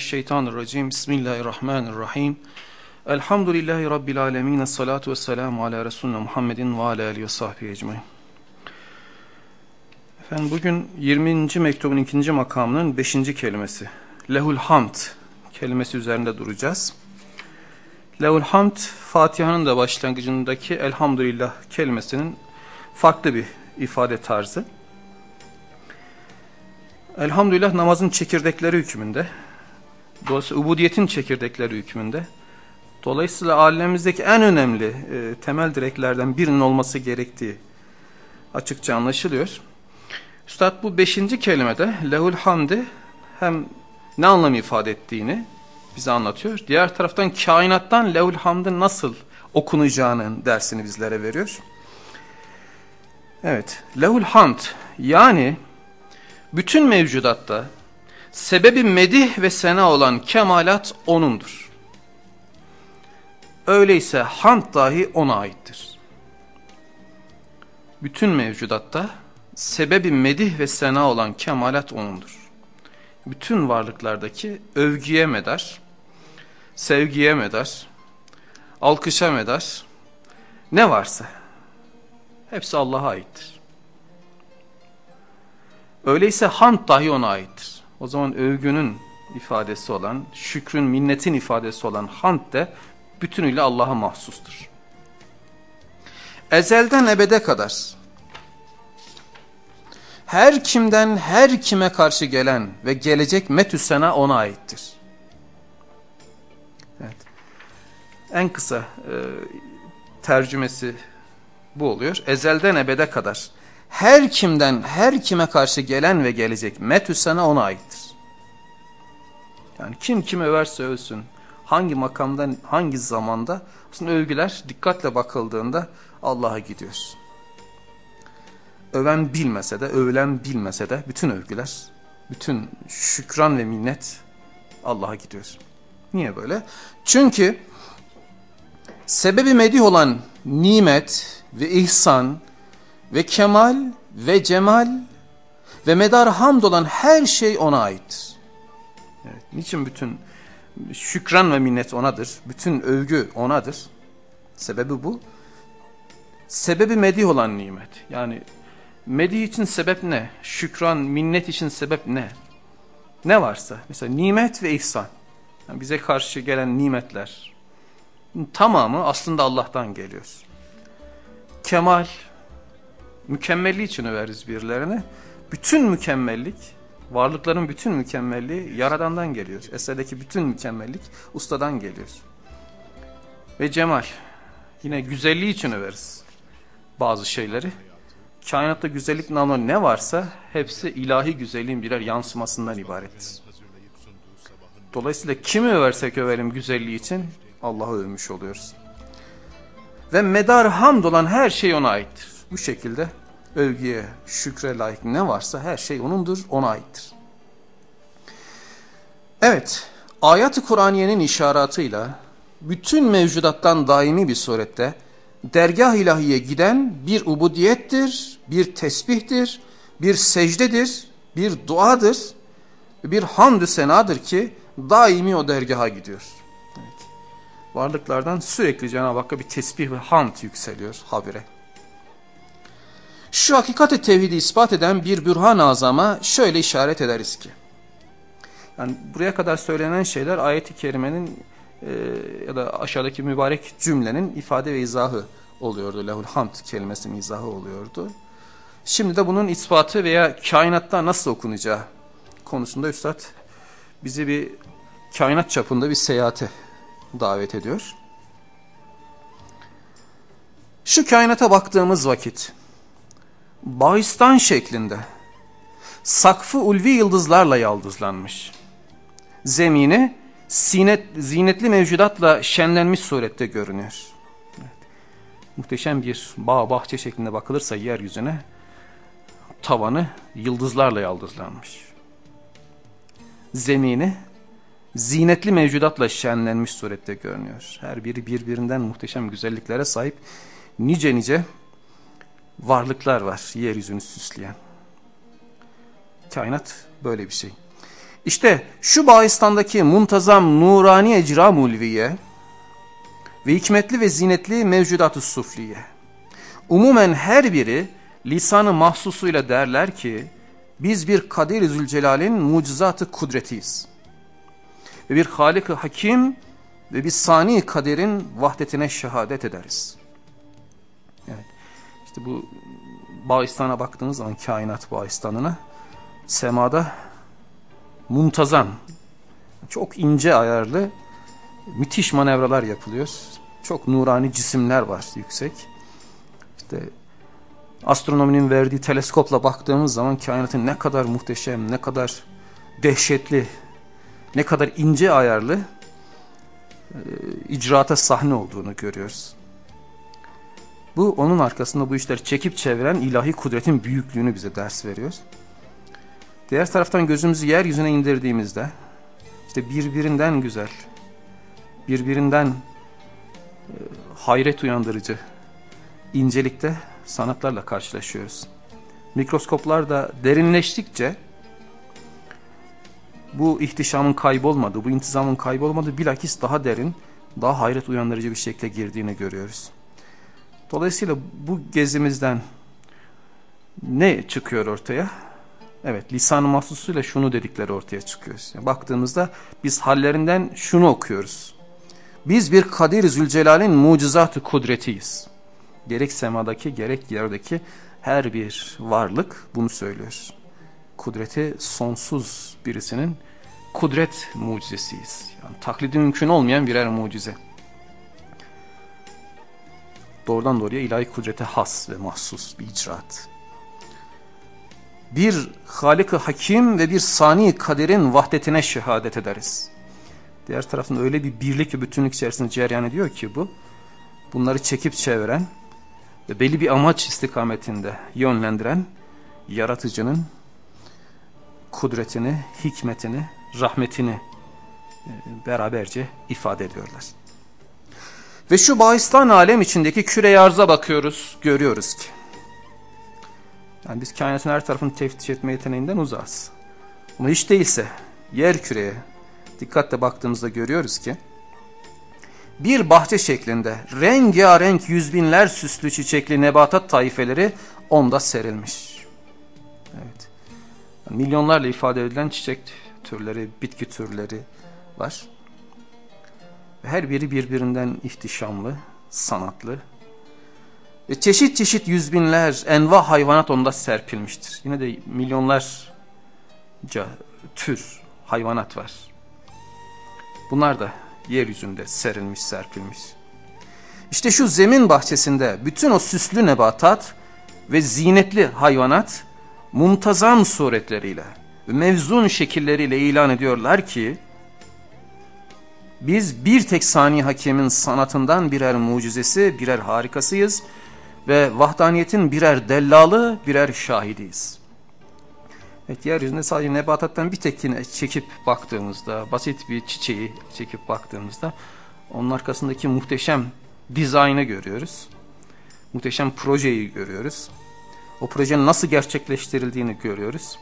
mineşşeytanirracim. Bismillahirrahmanirrahim. Elhamdülillahi Rabbil alemin. Salatu vesselamu ala Resulüne Muhammedin ve ala alihi ve sahbihi ecmain. Efendim bugün 20. mektubun ikinci makamının 5. kelimesi. Lehul hamd kelimesi üzerinde duracağız. Lehul hamd Fatiha'nın da başlangıcındaki elhamdülillah kelimesinin farklı bir ifade tarzı. Elhamdülillah namazın çekirdekleri hükmünde. Dolayısıyla ubudiyetin çekirdekleri hükmünde. Dolayısıyla alemimizdeki en önemli e, temel direklerden birinin olması gerektiği açıkça anlaşılıyor. Üstad bu beşinci kelimede lehul hamdi hem ne anlam ifade ettiğini bize anlatıyor. Diğer taraftan kainattan lehul hamdi nasıl okunacağının dersini bizlere veriyor. Evet, lehul hamd yani bütün mevcudatta sebebi medih ve sena olan kemalat O'nundur. Öyleyse hamd dahi O'na aittir. Bütün mevcudatta sebebi medih ve sena olan kemalat O'nundur. Bütün varlıklardaki övgüye medar, sevgiye medar, alkışa medar, ne varsa hepsi Allah'a aittir. Öyleyse hamd dahi ona aittir. O zaman övgünün ifadesi olan, şükrün, minnetin ifadesi olan hamd de bütünüyle Allah'a mahsustur. Ezelden ebede kadar her kimden her kime karşı gelen ve gelecek metüsena ona aittir. Evet. En kısa e, tercümesi bu oluyor. Ezelden ebede kadar her kimden her kime karşı gelen ve gelecek metü sana ona aittir. Yani kim kim överse övsün, hangi makamdan, hangi zamanda aslında övgüler dikkatle bakıldığında Allah'a gidiyor. Öven bilmese de, övülen bilmese de bütün övgüler, bütün şükran ve minnet Allah'a gidiyor. Niye böyle? Çünkü sebebi medih olan nimet ve ihsan ve kemal ve cemal ve medar hamd olan her şey ona aittir. Evet, niçin bütün şükran ve minnet onadır? Bütün övgü onadır. Sebebi bu. Sebebi medih olan nimet. Yani medih için sebep ne? Şükran, minnet için sebep ne? Ne varsa. Mesela nimet ve ihsan. Yani bize karşı gelen nimetler. Tamamı aslında Allah'tan geliyor. Kemal, mükemmelliği için överiz birilerine. Bütün mükemmellik, varlıkların bütün mükemmelliği yaradandan geliyor. Eserdeki bütün mükemmellik ustadan geliyor. Ve cemal, yine güzelliği için överiz bazı şeyleri. Kainatta güzellik namına ne varsa hepsi ilahi güzelliğin birer yansımasından ibarettir. Dolayısıyla kimi översek överim güzelliği için Allah'ı övmüş oluyoruz. Ve medar hamd olan her şey ona aittir. Bu şekilde övgüye, şükre layık ne varsa her şey O'nundur, O'na aittir. Evet, ayat-ı Kur'aniyenin işaratıyla bütün mevcudattan daimi bir surette dergah ilahiye giden bir ubudiyettir, bir tesbihtir, bir secdedir, bir duadır, bir hamdü senadır ki daimi o dergaha gidiyor. Evet. Varlıklardan sürekli Cenab-ı Hakk'a bir tesbih ve hamd yükseliyor habire. Şu hakikati tevhidi ispat eden bir bürhan azama şöyle işaret ederiz ki. Yani buraya kadar söylenen şeyler ayet-i kerimenin e, ya da aşağıdaki mübarek cümlenin ifade ve izahı oluyordu. Lehul hamd kelimesinin izahı oluyordu. Şimdi de bunun ispatı veya kainatta nasıl okunacağı konusunda Üstad bizi bir kainat çapında bir seyahate davet ediyor. Şu kainata baktığımız vakit bağistan şeklinde sakfı ulvi yıldızlarla yaldızlanmış. Zemini sinet, zinetli mevcudatla şenlenmiş surette görünüyor. Evet. Muhteşem bir bağ bahçe şeklinde bakılırsa yeryüzüne tavanı yıldızlarla yaldızlanmış. Zemini zinetli mevcudatla şenlenmiş surette görünüyor. Her biri birbirinden muhteşem güzelliklere sahip nice nice varlıklar var yeryüzünü süsleyen. Kainat böyle bir şey. İşte şu bahistandaki muntazam nurani ecra mulviye ve hikmetli ve zinetli mevcudat-ı sufliye. Umumen her biri lisanı mahsusuyla derler ki biz bir Kadir-i Zülcelal'in mucizatı kudretiyiz. Ve bir Halik-i Hakim ve bir Sani Kadir'in vahdetine şehadet ederiz. İşte bu Bağistan'a baktığınız zaman kainat Bağistan'ına semada muntazam, çok ince ayarlı müthiş manevralar yapılıyor. Çok nurani cisimler var yüksek. İşte astronominin verdiği teleskopla baktığımız zaman kainatın ne kadar muhteşem, ne kadar dehşetli, ne kadar ince ayarlı e, icraata sahne olduğunu görüyoruz. Bu onun arkasında bu işleri çekip çeviren ilahi kudretin büyüklüğünü bize ders veriyor. Diğer taraftan gözümüzü yeryüzüne indirdiğimizde işte birbirinden güzel, birbirinden e, hayret uyandırıcı incelikte sanatlarla karşılaşıyoruz. Mikroskoplar da derinleştikçe bu ihtişamın kaybolmadığı, bu intizamın kaybolmadığı bilakis daha derin, daha hayret uyandırıcı bir şekilde girdiğini görüyoruz. Dolayısıyla bu gezimizden ne çıkıyor ortaya? Evet lisan-ı mahsusuyla şunu dedikleri ortaya çıkıyor. Yani baktığımızda biz hallerinden şunu okuyoruz. Biz bir Kadir Zülcelal'in mucizatı kudretiyiz. Gerek semadaki gerek yerdeki her bir varlık bunu söylüyor. Kudreti sonsuz birisinin kudret mucizesiyiz. Yani taklidi mümkün olmayan birer mucize. Doğrudan doğruya ilahi kudrete has ve mahsus bir icraat. Bir Halik-ı Hakim ve bir Sani Kader'in vahdetine şehadet ederiz. Diğer taraftan öyle bir birlik ve bütünlük içerisinde cereyan ediyor ki bu. Bunları çekip çeviren ve belli bir amaç istikametinde yönlendiren yaratıcının kudretini, hikmetini, rahmetini e, beraberce ifade ediyorlar. Ve şu bahistan alem içindeki küre arza bakıyoruz, görüyoruz ki. Yani biz kainatın her tarafını teftiş etme yeteneğinden uzağız. Ama hiç değilse yer küreye dikkatle baktığımızda görüyoruz ki bir bahçe şeklinde rengarenk yüz binler süslü çiçekli nebatat taifeleri onda serilmiş. Evet. Yani milyonlarla ifade edilen çiçek türleri, bitki türleri var. Her biri birbirinden ihtişamlı, sanatlı. Ve çeşit çeşit yüz binler enva hayvanat onda serpilmiştir. Yine de milyonlarca tür hayvanat var. Bunlar da yeryüzünde serilmiş, serpilmiş. İşte şu zemin bahçesinde bütün o süslü nebatat ve zinetli hayvanat muntazam suretleriyle mevzun şekilleriyle ilan ediyorlar ki biz bir tek sani hakemin sanatından birer mucizesi, birer harikasıyız ve vahdaniyetin birer dellalı, birer şahidiyiz. Evet, yeryüzünde sadece nebatattan bir tekine çekip baktığımızda, basit bir çiçeği çekip baktığımızda onun arkasındaki muhteşem dizaynı görüyoruz. Muhteşem projeyi görüyoruz. O projenin nasıl gerçekleştirildiğini görüyoruz.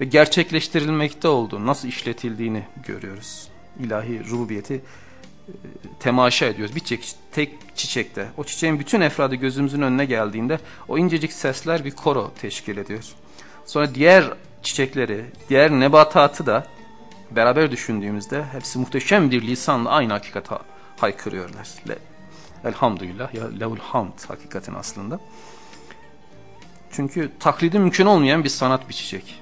Ve gerçekleştirilmekte olduğu, nasıl işletildiğini görüyoruz ilahi rububiyeti e, temaşa ediyoruz. Bir çiçek, tek çiçekte o çiçeğin bütün efradı gözümüzün önüne geldiğinde o incecik sesler bir koro teşkil ediyor. Sonra diğer çiçekleri, diğer nebatatı da beraber düşündüğümüzde hepsi muhteşem bir lisanla aynı hakikate haykırıyorlar. Elhamdülillah ya levul hamd hakikatin aslında. Çünkü taklidi mümkün olmayan bir sanat bir çiçek.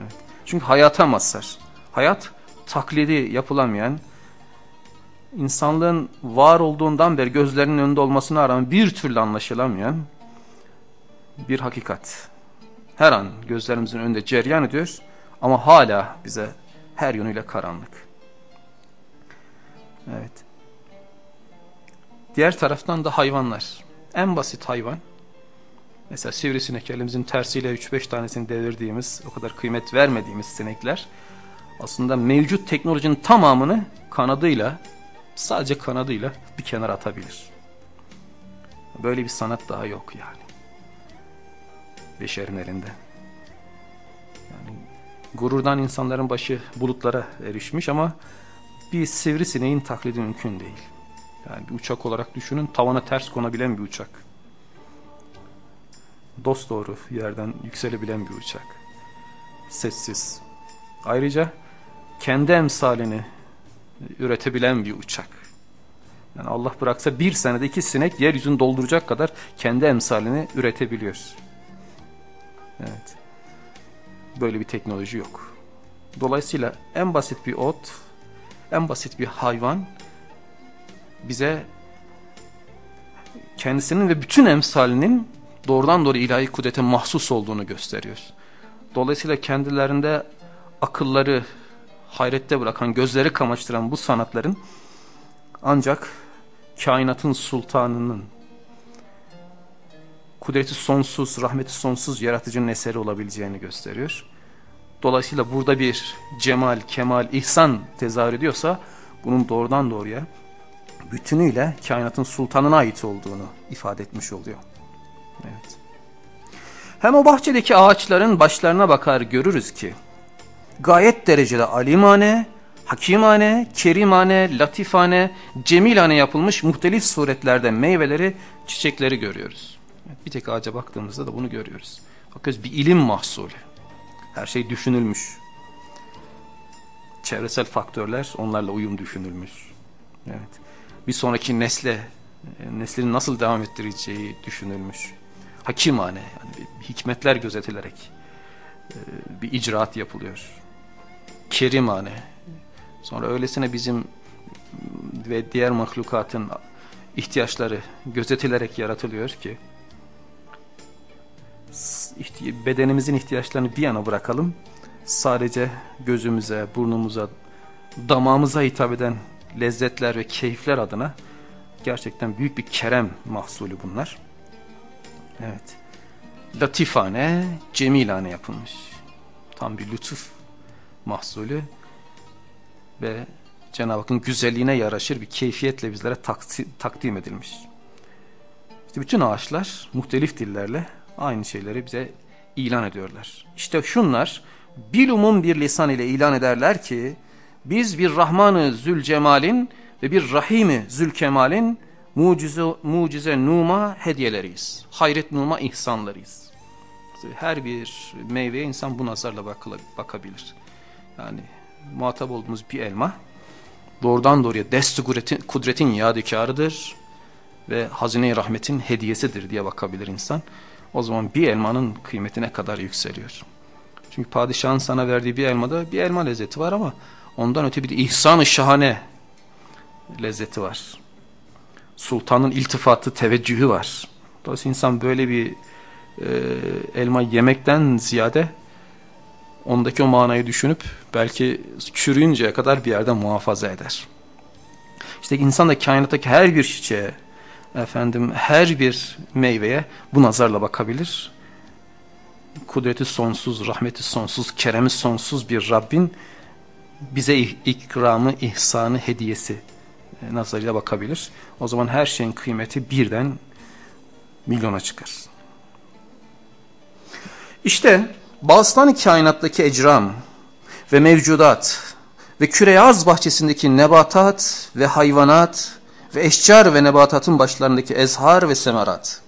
Evet. Çünkü hayata mazhar. Hayat taklidi yapılamayan, insanlığın var olduğundan beri gözlerinin önünde olmasına rağmen bir türlü anlaşılamayan bir hakikat. Her an gözlerimizin önünde ceryan ediyor ama hala bize her yönüyle karanlık. Evet. Diğer taraftan da hayvanlar. En basit hayvan. Mesela sivrisinek elimizin tersiyle 3-5 tanesini devirdiğimiz, o kadar kıymet vermediğimiz sinekler aslında mevcut teknolojinin tamamını kanadıyla sadece kanadıyla bir kenara atabilir. Böyle bir sanat daha yok yani. Beşerin elinde. Yani Gururdan insanların başı bulutlara erişmiş ama bir sivrisineğin taklidi mümkün değil. Yani bir uçak olarak düşünün tavana ters konabilen bir uçak. Dost doğru yerden yükselebilen bir uçak. Sessiz. Ayrıca kendi emsalini üretebilen bir uçak. Yani Allah bıraksa bir senede iki sinek yeryüzünü dolduracak kadar kendi emsalini üretebiliyor. Evet. Böyle bir teknoloji yok. Dolayısıyla en basit bir ot, en basit bir hayvan bize kendisinin ve bütün emsalinin doğrudan doğru ilahi kudrete mahsus olduğunu gösteriyor. Dolayısıyla kendilerinde akılları hayrette bırakan, gözleri kamaştıran bu sanatların ancak kainatın sultanının kudreti sonsuz, rahmeti sonsuz yaratıcının eseri olabileceğini gösteriyor. Dolayısıyla burada bir cemal, kemal, ihsan tezahür ediyorsa bunun doğrudan doğruya bütünüyle kainatın sultanına ait olduğunu ifade etmiş oluyor. Evet. Hem o bahçedeki ağaçların başlarına bakar görürüz ki gayet derecede alimane, hakimane, kerimane, latifane, cemilane yapılmış muhtelif suretlerde meyveleri, çiçekleri görüyoruz. Bir tek ağaca baktığımızda da bunu görüyoruz. Bakıyoruz bir ilim mahsulü. Her şey düşünülmüş. Çevresel faktörler onlarla uyum düşünülmüş. Evet. Bir sonraki nesle, neslin nasıl devam ettireceği düşünülmüş. Hakimane, yani hikmetler gözetilerek e, bir icraat yapılıyor. Kerimane, sonra öylesine bizim ve diğer mahlukatın ihtiyaçları gözetilerek yaratılıyor ki bedenimizin ihtiyaçlarını bir yana bırakalım. Sadece gözümüze, burnumuza, damağımıza hitap eden lezzetler ve keyifler adına gerçekten büyük bir kerem mahsulü bunlar. Evet. Latifane, cemilane yapılmış. Tam bir lütuf mahsulü ve Cenab-ı Hakk'ın güzelliğine yaraşır bir keyfiyetle bizlere takdim edilmiş. İşte bütün ağaçlar muhtelif dillerle aynı şeyleri bize ilan ediyorlar. İşte şunlar bilumum bir lisan ile ilan ederler ki biz bir Rahmanı Zülcemal'in ve bir Rahimi Zülkemal'in mucize, mucize numa hediyeleriyiz. Hayret numa ihsanlarıyız. Her bir meyveye insan bu nazarla bakabilir. Yani muhatap olduğumuz bir elma doğrudan doğruya desti kudretin, kudretin yadikarıdır ve hazine-i rahmetin hediyesidir diye bakabilir insan. O zaman bir elmanın kıymeti ne kadar yükseliyor. Çünkü padişahın sana verdiği bir elmada bir elma lezzeti var ama ondan öte bir ihsan-ı şahane lezzeti var. Sultanın iltifatı, teveccühü var. Dolayısıyla insan böyle bir e, elma yemekten ziyade ondaki o manayı düşünüp belki çürüyünceye kadar bir yerde muhafaza eder. İşte insan da kainattaki her bir çiçeğe, efendim her bir meyveye bu nazarla bakabilir. Kudreti sonsuz, rahmeti sonsuz, keremi sonsuz bir Rabbin bize ikramı, ihsanı, hediyesi e, nazarıyla bakabilir. O zaman her şeyin kıymeti birden milyona çıkar. İşte Bağıstan kainattaki ecram ve mevcudat ve küreyaz bahçesindeki nebatat ve hayvanat ve eşcar ve nebatatın başlarındaki ezhar ve semerat.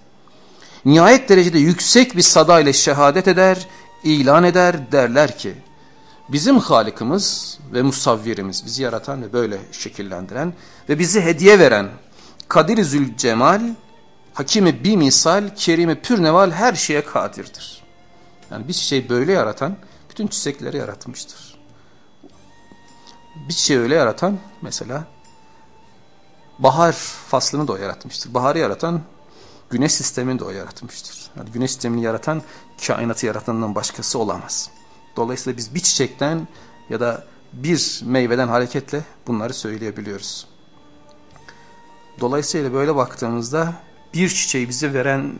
Nihayet derecede yüksek bir sada ile şehadet eder, ilan eder derler ki, bizim Halikimiz ve musavvirimiz, bizi yaratan ve böyle şekillendiren ve bizi hediye veren Kadir-i Zülcemal, Hakimi bir misal, Kerimi pürneval her şeye kadirdir. Yani bir çiçeği böyle yaratan bütün çiçekleri yaratmıştır. Bir çiçeği öyle yaratan mesela bahar faslını da o yaratmıştır. Baharı yaratan güneş sistemini de o yaratmıştır. Yani güneş sistemini yaratan kainatı yaratandan başkası olamaz. Dolayısıyla biz bir çiçekten ya da bir meyveden hareketle bunları söyleyebiliyoruz. Dolayısıyla böyle baktığımızda bir çiçeği bize veren,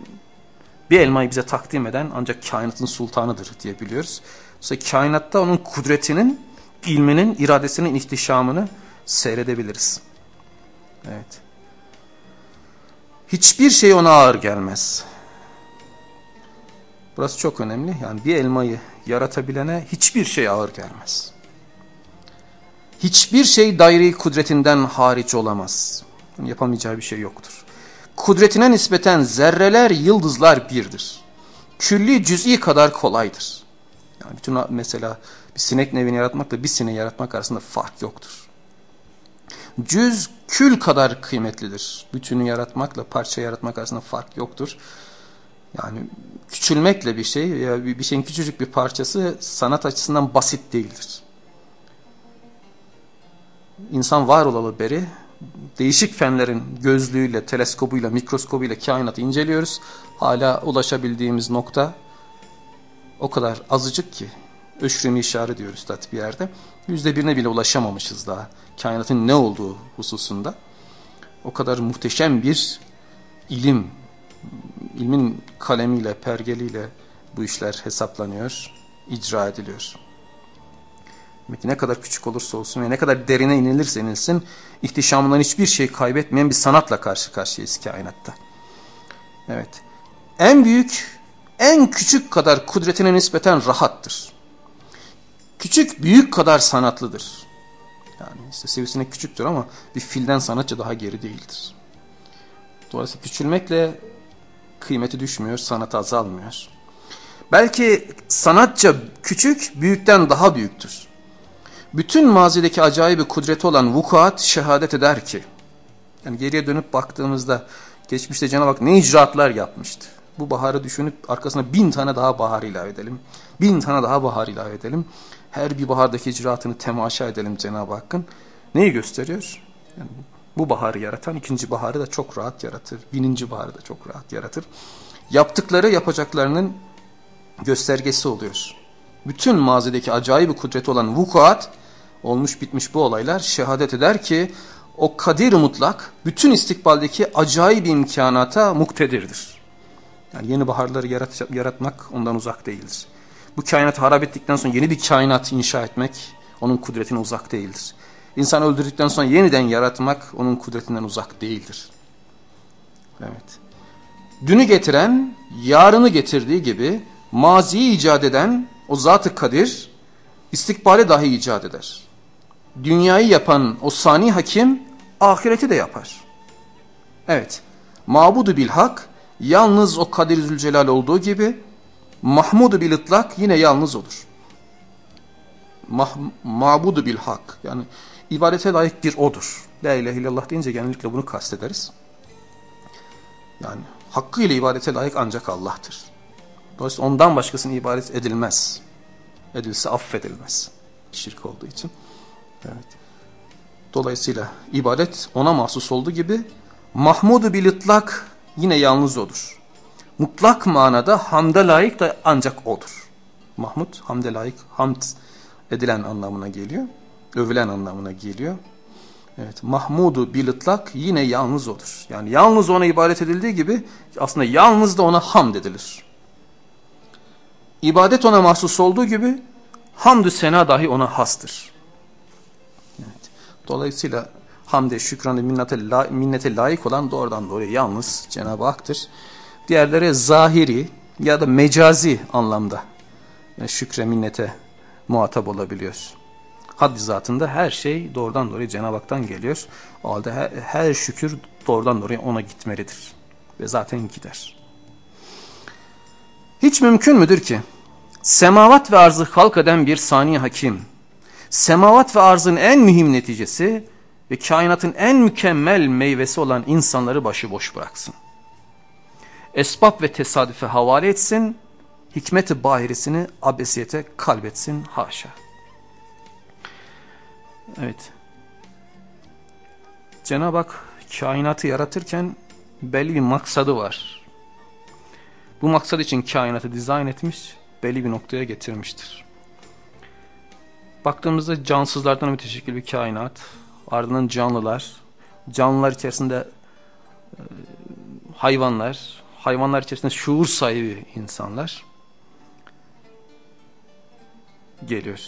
bir elmayı bize takdim eden ancak kainatın sultanıdır diye biliyoruz. Dolayısıyla kainatta onun kudretinin, ilminin, iradesinin ihtişamını seyredebiliriz. Evet. Hiçbir şey ona ağır gelmez. Burası çok önemli. Yani bir elmayı yaratabilene hiçbir şey ağır gelmez. Hiçbir şey daire kudretinden hariç olamaz. Yapamayacağı bir şey yoktur. Kudretine nispeten zerreler, yıldızlar birdir. Külli cüz'i kadar kolaydır. Yani bütün mesela bir sinek nevini yaratmakla bir sineği yaratmak arasında fark yoktur. Cüz kül kadar kıymetlidir. Bütünü yaratmakla parça yaratmak arasında fark yoktur. Yani küçülmekle bir şey ya bir şeyin küçücük bir parçası sanat açısından basit değildir. İnsan var olalı beri değişik fenlerin gözlüğüyle, teleskobuyla, mikroskobuyla kainatı inceliyoruz. Hala ulaşabildiğimiz nokta o kadar azıcık ki öşremi işare diyoruz üstad bir yerde. Yüzde birine bile ulaşamamışız daha kainatın ne olduğu hususunda. O kadar muhteşem bir ilim, ilmin kalemiyle, pergeliyle bu işler hesaplanıyor, icra ediliyor. Demek ne kadar küçük olursa olsun ve ne kadar derine inilirse inilsin, ihtişamından hiçbir şey kaybetmeyen bir sanatla karşı karşıyayız kainatta. Evet. En büyük, en küçük kadar kudretine nispeten rahattır. Küçük, büyük kadar sanatlıdır. Yani işte sivrisinek küçüktür ama bir filden sanatçı daha geri değildir. Dolayısıyla küçülmekle kıymeti düşmüyor, sanatı azalmıyor. Belki sanatça küçük, büyükten daha büyüktür. Bütün mazideki acayip bir kudreti olan vukuat şehadet eder ki, yani geriye dönüp baktığımızda geçmişte Cenab-ı Hak ne icraatlar yapmıştı. Bu baharı düşünüp arkasına bin tane daha bahar ilave edelim. Bin tane daha bahar ilave edelim. Her bir bahardaki icraatını temaşa edelim Cenab-ı Hakk'ın. Neyi gösteriyor? Yani bu baharı yaratan ikinci baharı da çok rahat yaratır. Bininci baharı da çok rahat yaratır. Yaptıkları yapacaklarının göstergesi oluyor. Bütün mazideki acayip kudreti olan vukuat, olmuş bitmiş bu olaylar şehadet eder ki o kadir mutlak bütün istikbaldeki acayip imkanata muktedirdir. Yani yeni baharları yarat yaratmak ondan uzak değildir. Bu kainatı harap ettikten sonra yeni bir kainat inşa etmek onun kudretine uzak değildir. İnsan öldürdükten sonra yeniden yaratmak onun kudretinden uzak değildir. Evet. Dünü getiren, yarını getirdiği gibi maziyi icat eden o zat-ı kadir istikbali dahi icat eder. Dünyayı yapan o sani hakim ahireti de yapar. Evet. Mabudu bil hak yalnız o Kadir Zülcelal olduğu gibi Mahmudu bil yine yalnız olur. Mah, mabudu bil hak yani ibadete layık bir odur. La ilahe illallah deyince genellikle bunu kastederiz. Yani hakkıyla ibadete layık ancak Allah'tır. Dolayısıyla ondan başkasına ibadet edilmez. Edilse affedilmez. Şirk olduğu için. Evet. Dolayısıyla ibadet ona mahsus olduğu gibi Mahmudu bil ıtlak yine yalnız odur. Mutlak manada hamda layık da ancak odur. Mahmud hamde layık, hamd edilen anlamına geliyor. Övülen anlamına geliyor. Evet, Mahmudu bilitlak yine yalnız odur. Yani yalnız ona ibadet edildiği gibi aslında yalnız da ona hamd edilir. İbadet ona mahsus olduğu gibi hamdü sena dahi ona hastır. Evet. Dolayısıyla hamde, şükranı, minnete, la, minnete layık olan doğrudan doğruya yalnız Cenab-ı Hak'tır. Diğerleri zahiri ya da mecazi anlamda yani şükre, minnete muhatap olabiliyor. Haddi zatında her şey doğrudan doğruya Cenab-ı Hak'tan geliyor. O halde her, her şükür doğrudan doğruya ona gitmelidir. Ve zaten gider. Hiç mümkün müdür ki semavat ve arzı halk eden bir sani hakim, semavat ve arzın en mühim neticesi ve kainatın en mükemmel meyvesi olan insanları başıboş bıraksın. Esbab ve tesadüfe havale etsin, hikmet-i bahirisini abesiyete kalbetsin haşa. Evet. Cenab-ı Hak kainatı yaratırken belli bir maksadı var. Bu maksat için kainatı dizayn etmiş, belli bir noktaya getirmiştir. Baktığımızda cansızlardan müteşekkil bir kainat, ardından canlılar, canlılar içerisinde e, hayvanlar, hayvanlar içerisinde şuur sahibi insanlar geliyor.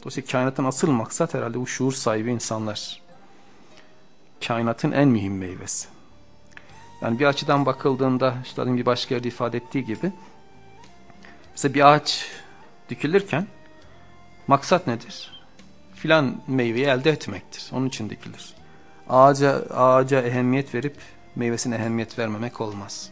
Dolayısıyla kainatın asıl maksat herhalde bu şuur sahibi insanlar. Kainatın en mühim meyvesi. Yani bir açıdan bakıldığında, üstadın bir başka yerde ifade ettiği gibi, Mesela bir ağaç dikilirken maksat nedir? Filan meyveyi elde etmektir. Onun için dikilir. Ağaca, ağaca ehemmiyet verip meyvesine ehemmiyet vermemek olmaz.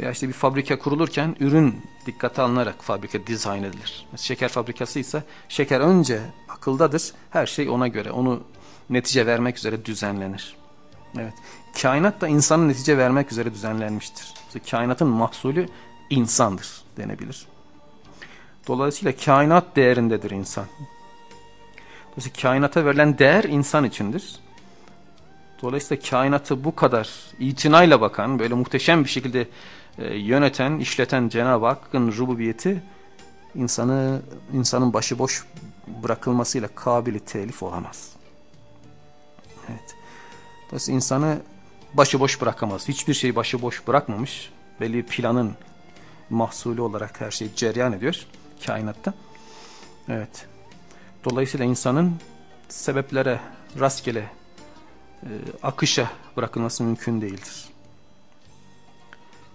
Veya işte bir fabrika kurulurken ürün dikkate alınarak fabrika dizayn edilir. Mesela şeker fabrikası ise şeker önce akıldadır. Her şey ona göre, onu netice vermek üzere düzenlenir. Evet. Kainat da insanın netice vermek üzere düzenlenmiştir. Kainatın mahsulü insandır denebilir. Dolayısıyla kainat değerindedir insan. Dolayısıyla kainata verilen değer insan içindir. Dolayısıyla kainatı bu kadar itinayla bakan, böyle muhteşem bir şekilde e, yöneten, işleten Cenab-ı Hakk'ın rububiyeti insanı insanın başıboş bırakılmasıyla kabili telif olamaz. Evet. Dolayısıyla insanı başıboş bırakamaz. Hiçbir şeyi başıboş bırakmamış. Belli bir planın mahsulü olarak her şey cereyan ediyor kainatta. Evet. Dolayısıyla insanın sebeplere rastgele e, akışa bırakılması mümkün değildir.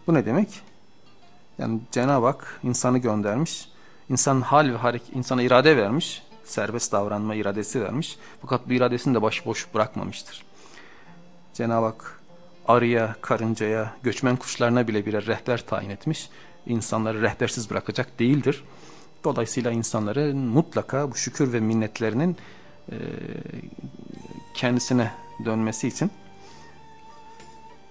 Bu ne demek? Yani Cenab-ı Hak insanı göndermiş. İnsanın hal ve hareket, insana irade vermiş. Serbest davranma iradesi vermiş. Fakat bu iradesini de başıboş bırakmamıştır. Cenab-ı Hak arıya, karıncaya, göçmen kuşlarına bile birer rehber tayin etmiş. İnsanları rehbersiz bırakacak değildir. Dolayısıyla insanları mutlaka bu şükür ve minnetlerinin e, kendisine dönmesi için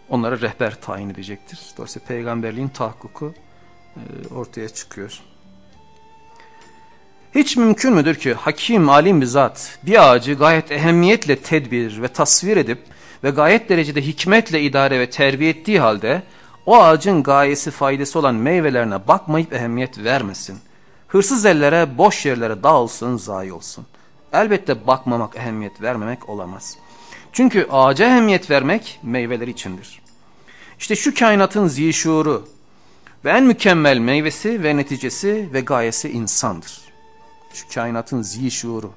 onlara rehber tayin edecektir. Dolayısıyla peygamberliğin tahakkuku e, ortaya çıkıyor. Hiç mümkün müdür ki hakim, alim bir zat bir ağacı gayet ehemmiyetle tedbir ve tasvir edip ve gayet derecede hikmetle idare ve terbiye ettiği halde o ağacın gayesi faydası olan meyvelerine bakmayıp ehemmiyet vermesin. Hırsız ellere, boş yerlere dağılsın, zayi olsun. Elbette bakmamak, ehemmiyet vermemek olamaz. Çünkü ağaca ehemmiyet vermek meyveleri içindir. İşte şu kainatın zişuru ve en mükemmel meyvesi ve neticesi ve gayesi insandır. Şu kainatın zişuru,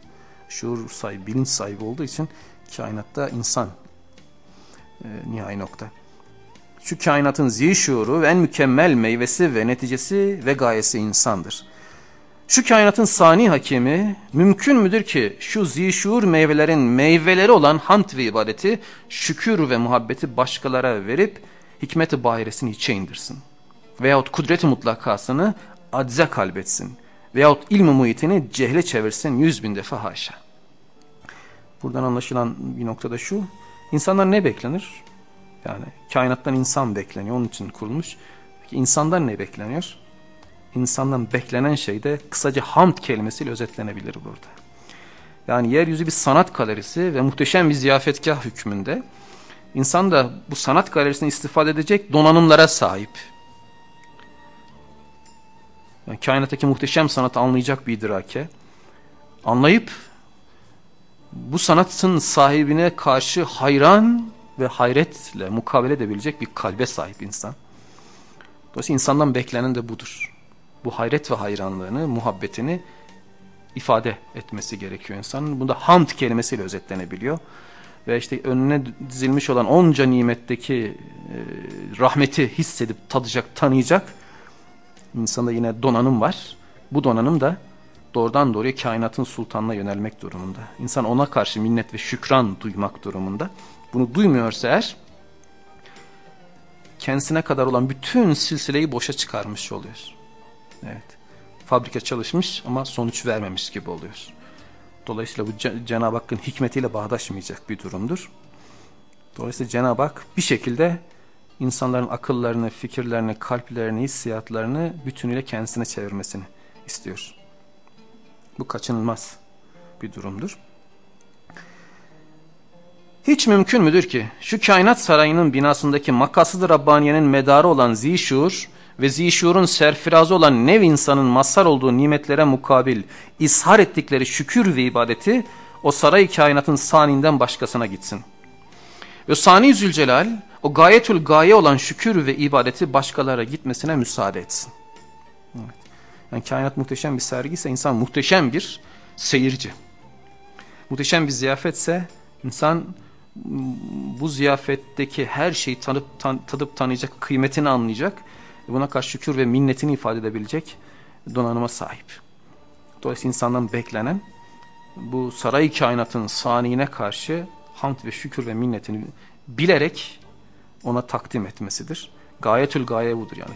şuur sahibi, bilinç sahibi olduğu için kainatta insan e, nihai nokta. Şu kainatın zişuru ve en mükemmel meyvesi ve neticesi ve gayesi insandır. Şu kainatın sani hakimi mümkün müdür ki şu zişur meyvelerin meyveleri olan hamd ve ibadeti şükür ve muhabbeti başkalara verip hikmet-i bahiresini hiçe indirsin. Veyahut kudret-i mutlakasını acze kalbetsin. Veyahut ilmi muhitini cehle çevirsin yüz bin defa haşa. Buradan anlaşılan bir noktada şu. İnsanlar ne beklenir? Yani kainattan insan bekleniyor. Onun için kurulmuş. Peki insandan ne bekleniyor? İnsandan beklenen şey de kısaca hamd kelimesiyle özetlenebilir burada. Yani yeryüzü bir sanat galerisi ve muhteşem bir ziyafetgah hükmünde. İnsan da bu sanat galerisini istifade edecek donanımlara sahip. Yani kainattaki muhteşem sanatı anlayacak bir idrake. Anlayıp bu sanatın sahibine karşı hayran ve hayretle mukabele edebilecek bir kalbe sahip insan. Dolayısıyla insandan beklenen de budur. Bu hayret ve hayranlığını, muhabbetini ifade etmesi gerekiyor insanın. Bunda hamd kelimesiyle özetlenebiliyor ve işte önüne dizilmiş olan onca nimetteki e, rahmeti hissedip tadacak, tanıyacak insanda yine donanım var. Bu donanım da doğrudan doğruya kainatın sultanına yönelmek durumunda. İnsan ona karşı minnet ve şükran duymak durumunda. Bunu duymuyorsa eğer kendisine kadar olan bütün silsileyi boşa çıkarmış oluyor. Evet. Fabrika çalışmış ama sonuç vermemiş gibi oluyor. Dolayısıyla bu Cenab-ı Hakk'ın hikmetiyle bağdaşmayacak bir durumdur. Dolayısıyla Cenab-ı Hak bir şekilde insanların akıllarını, fikirlerini, kalplerini, hissiyatlarını bütünüyle kendisine çevirmesini istiyor. Bu kaçınılmaz bir durumdur. Hiç mümkün müdür ki şu kainat sarayının binasındaki makasıdır Rabbaniye'nin medarı olan zişur ve zişurun serfirazı olan nev insanın mazhar olduğu nimetlere mukabil ishar ettikleri şükür ve ibadeti o saray kainatın saninden başkasına gitsin. Ve Sani Zülcelal o gayetül gaye olan şükür ve ibadeti başkalara gitmesine müsaade etsin. Yani kainat muhteşem bir sergi ise insan muhteşem bir seyirci. Muhteşem bir ziyafetse insan bu ziyafetteki her şeyi tanıp, tan tadıp tanıyacak, kıymetini anlayacak Buna karşı şükür ve minnetini ifade edebilecek donanıma sahip. Dolayısıyla insandan beklenen bu saray kainatın saniyine karşı hamd ve şükür ve minnetini bilerek ona takdim etmesidir. Gayetül gaye budur yani.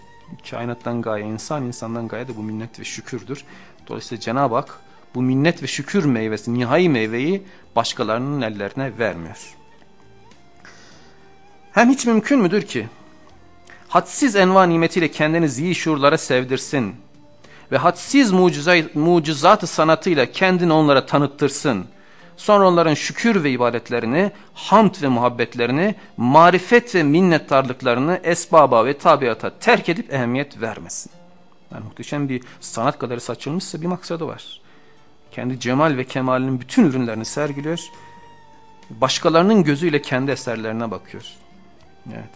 Kainattan gaye insan, insandan gaye de bu minnet ve şükürdür. Dolayısıyla Cenab-ı Hak bu minnet ve şükür meyvesi, nihai meyveyi başkalarının ellerine vermiyor. Hem hiç mümkün müdür ki hadsiz enva nimetiyle kendini ziyi şuurlara sevdirsin ve hadsiz mucizat-ı sanatıyla kendini onlara tanıttırsın. Sonra onların şükür ve ibadetlerini, hamd ve muhabbetlerini, marifet ve minnettarlıklarını esbaba ve tabiata terk edip ehemmiyet vermesin. Yani muhteşem bir sanat galerisi açılmışsa bir maksadı var. Kendi cemal ve kemalinin bütün ürünlerini sergiliyor. Başkalarının gözüyle kendi eserlerine bakıyor. Evet.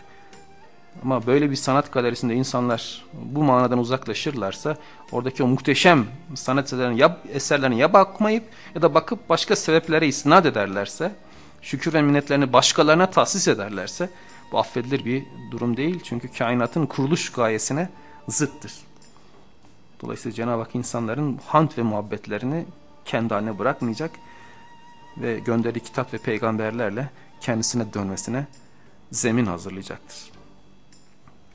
Ama böyle bir sanat galerisinde insanlar bu manadan uzaklaşırlarsa oradaki o muhteşem sanat eserlerine ya, eserlerine ya bakmayıp ya da bakıp başka sebeplere isnat ederlerse şükür ve minnetlerini başkalarına tahsis ederlerse bu affedilir bir durum değil. Çünkü kainatın kuruluş gayesine zıttır. Dolayısıyla Cenab-ı Hak insanların hamd ve muhabbetlerini kendi haline bırakmayacak ve gönderdiği kitap ve peygamberlerle kendisine dönmesine zemin hazırlayacaktır.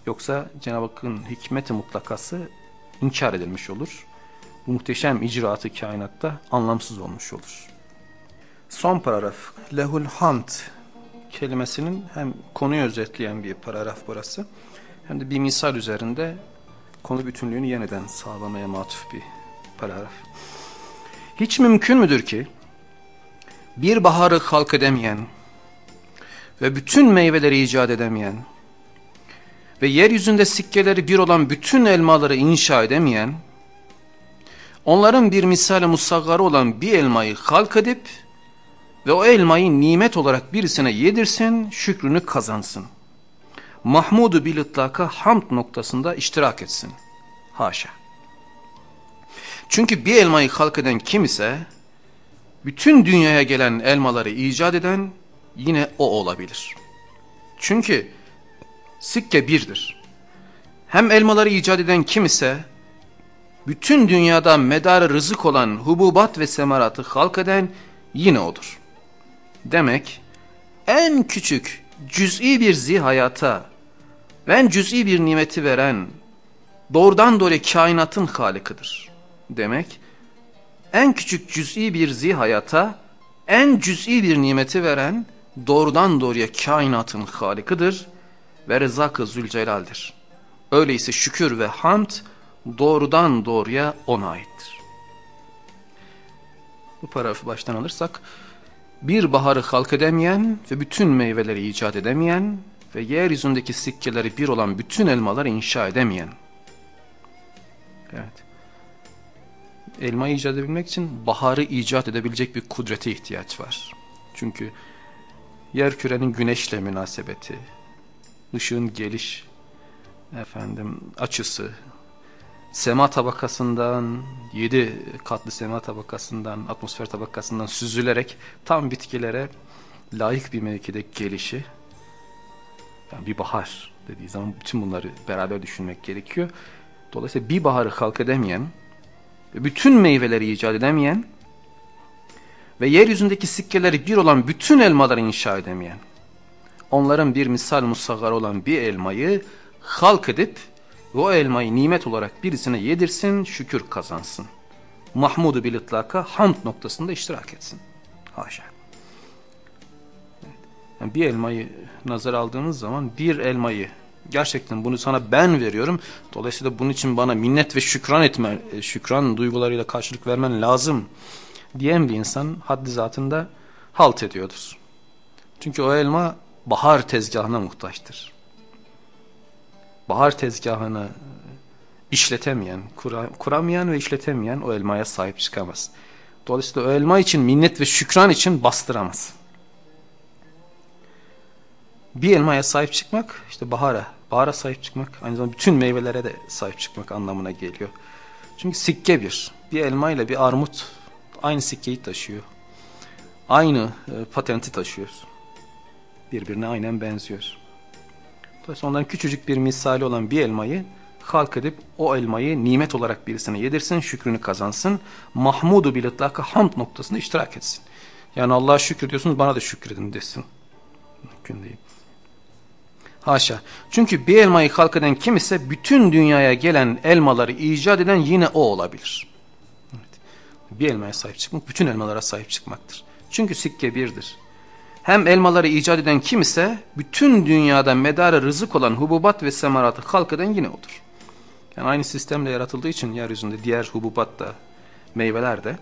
Yoksa Cenab-ı Hakk'ın hikmeti mutlakası inkar edilmiş olur. Bu muhteşem icraatı kainatta anlamsız olmuş olur. Son paragraf. Lehul hamd kelimesinin hem konuyu özetleyen bir paragraf burası. Hem de bir misal üzerinde konu bütünlüğünü yeniden sağlamaya matuf bir paragraf. Hiç mümkün müdür ki bir baharı halk edemeyen ve bütün meyveleri icat edemeyen ve yeryüzünde sikkeleri bir olan bütün elmaları inşa edemeyen, onların bir misali musaggarı olan bir elmayı halk edip ve o elmayı nimet olarak birisine yedirsin, şükrünü kazansın. Mahmudu bil itlaka hamd noktasında iştirak etsin. Haşa. Çünkü bir elmayı halk eden kim ise, bütün dünyaya gelen elmaları icat eden yine o olabilir. Çünkü sikke birdir. Hem elmaları icat eden kim ise, bütün dünyada medarı rızık olan hububat ve semaratı halk eden yine odur. Demek en küçük cüz'i bir zihayata ve en cüz'i bir nimeti veren doğrudan doğruya kainatın halikıdır. Demek en küçük cüz'i bir zihayata en cüz'i bir nimeti veren doğrudan doğruya kainatın halikıdır ve rızak-ı zülcelal'dir. Öyleyse şükür ve hamd doğrudan doğruya ona aittir. Bu paragrafı baştan alırsak, bir baharı halk edemeyen ve bütün meyveleri icat edemeyen ve yeryüzündeki sikkeleri bir olan bütün elmaları inşa edemeyen. Evet. Elmayı icat edebilmek için baharı icat edebilecek bir kudrete ihtiyaç var. Çünkü yer kürenin güneşle münasebeti, ışığın geliş efendim açısı, sema tabakasından, yedi katlı sema tabakasından, atmosfer tabakasından süzülerek tam bitkilere layık bir mevkide gelişi, yani bir bahar dediği zaman bütün bunları beraber düşünmek gerekiyor. Dolayısıyla bir baharı halk edemeyen, bütün meyveleri icat edemeyen ve yeryüzündeki sikkeleri bir olan bütün elmaları inşa edemeyen, onların bir misal musaggar olan bir elmayı halk edip o elmayı nimet olarak birisine yedirsin, şükür kazansın. Mahmudu bil itlaka hamd noktasında iştirak etsin. Haşa. Yani bir elmayı nazar aldığınız zaman bir elmayı gerçekten bunu sana ben veriyorum. Dolayısıyla bunun için bana minnet ve şükran etme, şükran duygularıyla karşılık vermen lazım diyen bir insan haddi zatında halt ediyordur. Çünkü o elma bahar tezgahına muhtaçtır. Bahar tezgahını işletemeyen, kuramayan ve işletemeyen o elmaya sahip çıkamaz. Dolayısıyla o elma için minnet ve şükran için bastıramaz. Bir elmaya sahip çıkmak işte bahara, bahara sahip çıkmak aynı zamanda bütün meyvelere de sahip çıkmak anlamına geliyor. Çünkü sikke bir. Bir elma ile bir armut aynı sikkeyi taşıyor. Aynı e, patenti taşıyor. Birbirine aynen benziyor. Dolayısıyla ondan küçücük bir misali olan bir elmayı halk edip o elmayı nimet olarak birisine yedirsin, şükrünü kazansın. Mahmudu bil hamd noktasında iştirak etsin. Yani Allah'a şükür diyorsunuz bana da şükredin desin. Mümkün değil. Haşa. Çünkü bir elmayı halk eden kim ise bütün dünyaya gelen elmaları icat eden yine o olabilir. Evet. Bir elmaya sahip çıkmak bütün elmalara sahip çıkmaktır. Çünkü sikke birdir. Hem elmaları icat eden kim ise bütün dünyada medarı rızık olan hububat ve semaratı halk eden yine odur. Yani aynı sistemle yaratıldığı için yeryüzünde diğer hububat da meyveler de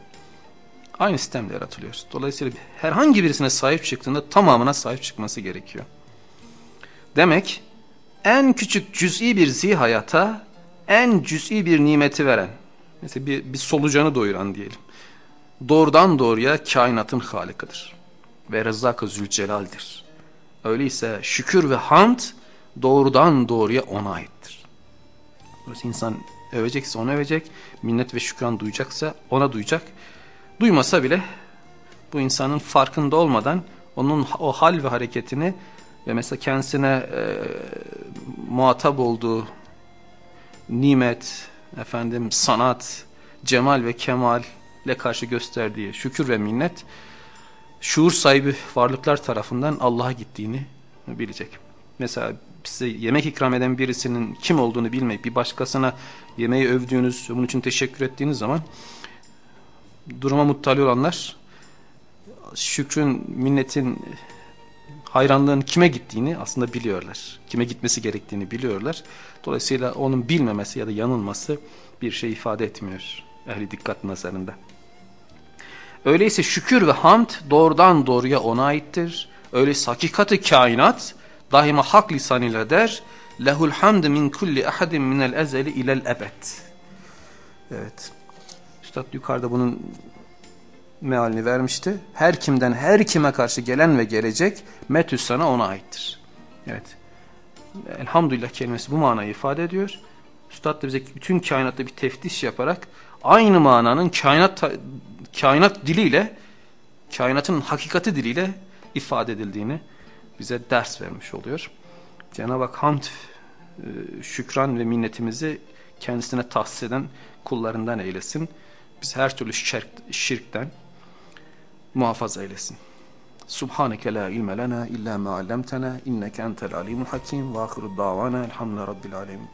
aynı sistemle yaratılıyor. Dolayısıyla herhangi birisine sahip çıktığında tamamına sahip çıkması gerekiyor. Demek en küçük cüz'i bir zihayata en cüz'i bir nimeti veren, mesela bir, bir solucanı doyuran diyelim, doğrudan doğruya kainatın halikıdır ve Rezzak-ı Zülcelal'dir. Öyleyse şükür ve hamd doğrudan doğruya ona aittir. Dolayısıyla insan övecekse onu övecek, minnet ve şükran duyacaksa ona duyacak. Duymasa bile bu insanın farkında olmadan onun o hal ve hareketini ve mesela kendisine e, muhatap olduğu nimet, efendim sanat, cemal ve kemal ile karşı gösterdiği şükür ve minnet şuur sahibi varlıklar tarafından Allah'a gittiğini bilecek. Mesela size yemek ikram eden birisinin kim olduğunu bilmeyip bir başkasına yemeği övdüğünüz, bunun için teşekkür ettiğiniz zaman duruma muttali olanlar şükrün, minnetin, hayranlığın kime gittiğini aslında biliyorlar. Kime gitmesi gerektiğini biliyorlar. Dolayısıyla onun bilmemesi ya da yanılması bir şey ifade etmiyor ehli dikkat nazarında. Öyleyse şükür ve hamd doğrudan doğruya ona aittir. Öyleyse hakikati kainat daima hak lisanıyla der. Lehul hamd min kulli ahadin minel ezeli ilel ebed. Evet. Üstad yukarıda bunun mealini vermişti. Her kimden her kime karşı gelen ve gelecek metüs sana ona aittir. Evet. Elhamdülillah kelimesi bu manayı ifade ediyor. Üstad da bize bütün kainatta bir teftiş yaparak aynı mananın kainat kainat diliyle, kainatın hakikati diliyle ifade edildiğini bize ders vermiş oluyor. Cenab-ı Hak hamd, e, şükran ve minnetimizi kendisine tahsis eden kullarından eylesin. Biz her türlü şirk, şirkten muhafaza eylesin. Subhaneke la ilme lena illa ma allamtana inneke entel alimul hakim ve ahiru davana elhamdülillahi rabbil alemin.